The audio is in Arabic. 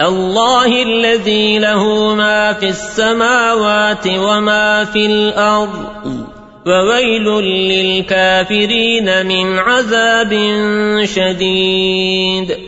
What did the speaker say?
الله الذي له ما في السماوات وما في الأرض وويل للكافرين من عذاب شديد.